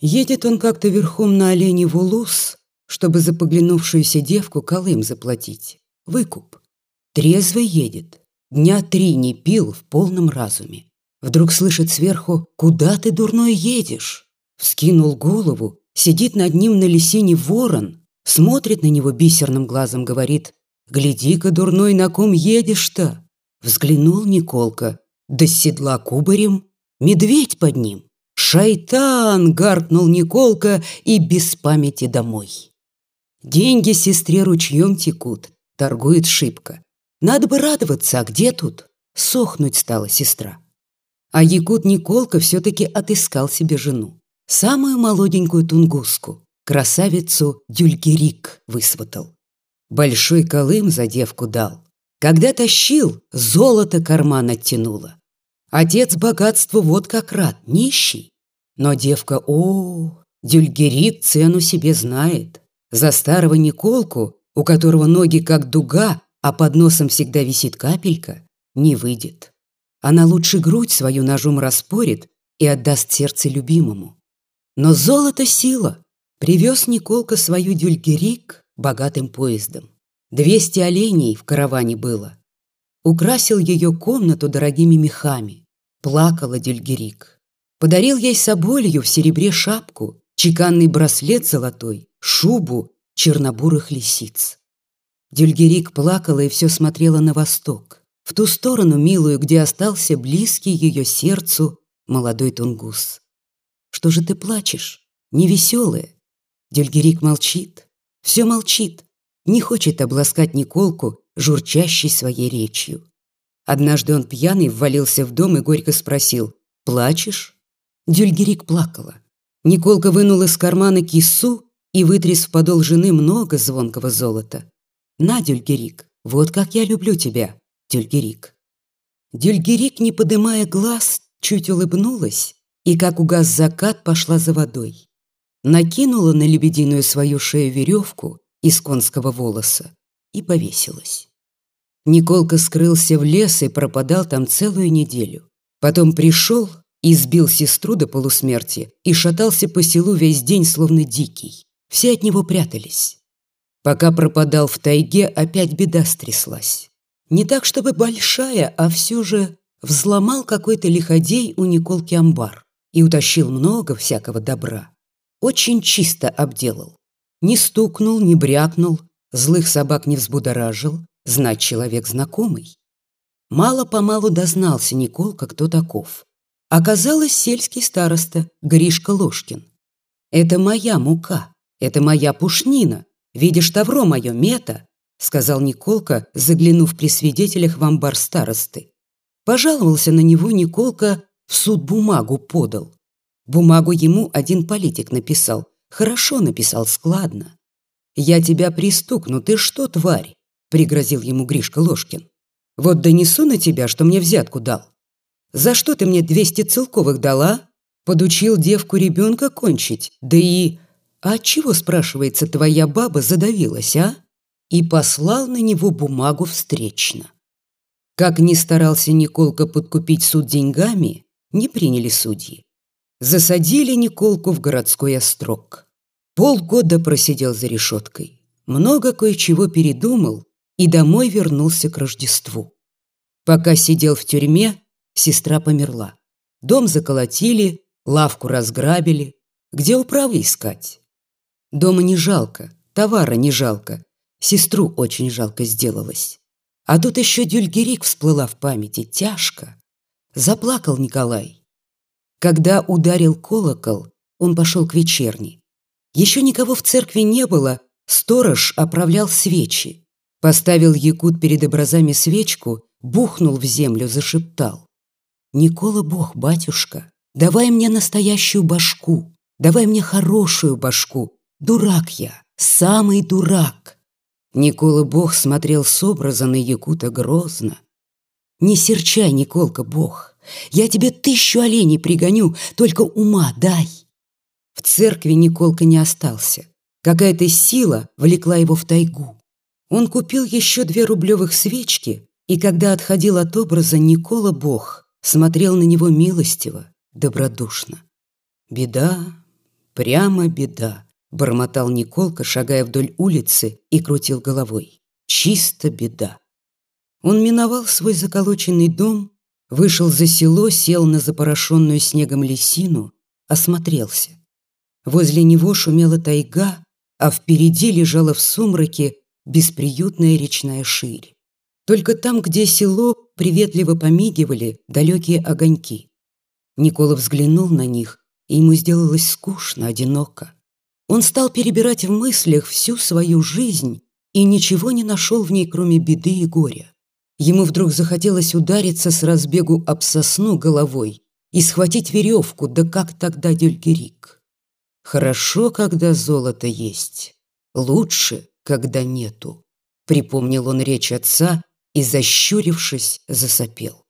Едет он как-то верхом на олене в улус, чтобы за поглянувшуюся девку колым заплатить. Выкуп. Трезвый едет. Дня три не пил в полном разуме. Вдруг слышит сверху «Куда ты, дурной, едешь?» Вскинул голову, сидит над ним на лисине ворон, смотрит на него бисерным глазом, говорит «Гляди-ка, дурной, на ком едешь-то?» Взглянул Николка, да седла кубарем, медведь под ним. «Шайтан!» — гаркнул Николка и без памяти домой. Деньги сестре ручьем текут, торгует шибко. Надо бы радоваться, а где тут? Сохнуть стала сестра. А Якут Николка все-таки отыскал себе жену. Самую молоденькую тунгуску, красавицу Дюльгерик высватал. Большой колым за девку дал. Когда тащил, золото карман оттянуло. Отец богатству вот как рад, нищий. Но девка, о, Дюльгерит цену себе знает. За старого Николку, у которого ноги как дуга, а под носом всегда висит капелька, не выйдет. Она лучше грудь свою ножом распорит и отдаст сердце любимому. Но золото сила. Привез Николка свою дюльгерик богатым поездом. Двести оленей в караване было. Украсил ее комнату дорогими мехами. Плакала Дюльгерик. Подарил ей соболью в серебре шапку, чеканный браслет золотой, шубу чернобурых лисиц. Дюльгерик плакала и все смотрела на восток, в ту сторону милую, где остался близкий ее сердцу молодой тунгус. «Что же ты плачешь? Невеселая?» Дюльгерик молчит, все молчит, не хочет обласкать Николку, журчащей своей речью. Однажды он пьяный ввалился в дом и горько спросил «Плачешь?» Дюльгерик плакала. Николка вынул из кармана кису и вытряс в подол жены много звонкого золота. «На, Дюльгерик, вот как я люблю тебя, Дюльгерик». Дюльгерик, не подымая глаз, чуть улыбнулась и, как угас закат, пошла за водой. Накинула на лебединую свою шею веревку из конского волоса и повесилась. Николка скрылся в лес и пропадал там целую неделю. Потом пришел, избил сестру до полусмерти и шатался по селу весь день, словно дикий. Все от него прятались. Пока пропадал в тайге, опять беда стряслась. Не так, чтобы большая, а все же взломал какой-то лиходей у Николки амбар и утащил много всякого добра. Очень чисто обделал. Не стукнул, не брякнул, злых собак не взбудоражил, знать человек знакомый. Мало-помалу дознался Николка, кто таков. Оказалось, сельский староста Гришка Ложкин. «Это моя мука, это моя пушнина. Видишь тавро мое, мета?» сказал Николка, заглянув при свидетелях в амбар старосты. Пожаловался на него Николка, в суд бумагу подал. Бумагу ему один политик написал. Хорошо написал, складно. «Я тебя пристукну, ты что, тварь?» пригрозил ему Гришка Ложкин. «Вот донесу на тебя, что мне взятку дал. За что ты мне двести целковых дала? Подучил девку ребенка кончить. Да и... А чего, спрашивается, твоя баба задавилась, а? И послал на него бумагу встречно. Как ни старался Николка подкупить суд деньгами, не приняли судьи. Засадили Николку в городской острог. Полгода просидел за решеткой. Много кое-чего передумал и домой вернулся к Рождеству. Пока сидел в тюрьме, Сестра померла. Дом заколотили, лавку разграбили. Где управы искать? Дома не жалко, товара не жалко. Сестру очень жалко сделалось. А тут еще Дюльгерик всплыла в памяти. Тяжко. Заплакал Николай. Когда ударил колокол, он пошел к вечерне. Еще никого в церкви не было, сторож оправлял свечи. Поставил Якут перед образами свечку, бухнул в землю, зашептал. Никола Бог, батюшка, давай мне настоящую башку, давай мне хорошую башку. Дурак я, самый дурак. Никола Бог смотрел с образа на Якута грозно. Не серчай, Николка Бог, я тебе тысячу оленей пригоню, только ума дай. В церкви Николка не остался. Какая-то сила влекла его в тайгу. Он купил еще две рублевых свечки, и когда отходил от образа Никола Бог, смотрел на него милостиво, добродушно. Беда, прямо беда», – бормотал Николка, шагая вдоль улицы и крутил головой. «Чисто беда». Он миновал свой заколоченный дом, вышел за село, сел на запорошенную снегом лесину, осмотрелся. Возле него шумела тайга, а впереди лежала в сумраке бесприютная речная ширь. Только там, где село, приветливо помигивали далекие огоньки. Никола взглянул на них, и ему сделалось скучно, одиноко. Он стал перебирать в мыслях всю свою жизнь и ничего не нашел в ней, кроме беды и горя. Ему вдруг захотелось удариться с разбегу об сосну головой и схватить веревку, да как тогда Дюльгерик. Хорошо, когда золото есть, лучше, когда нету. Припомнил он речь отца и, защурившись, засопел.